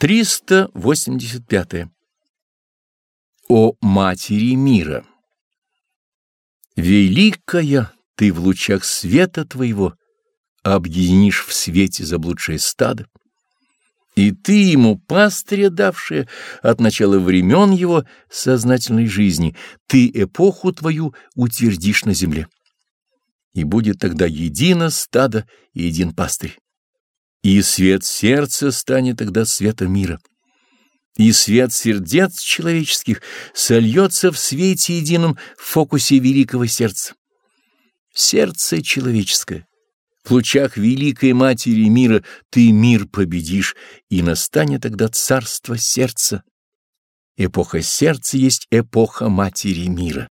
385. О Матери мира! Великая ты в лучах света твоего объединишь в свете заблудшее стадо, и ты ему, пастыря давшая от начала времен его сознательной жизни, ты эпоху твою утвердишь на земле. И будет тогда едино стадо и един пастырь и свет сердца станет тогда светом мира. И свет сердец человеческих сольется в свете едином в фокусе великого сердца. Сердце человеческое. В лучах великой матери мира ты мир победишь, и настанет тогда царство сердца. Эпоха сердца есть эпоха матери мира.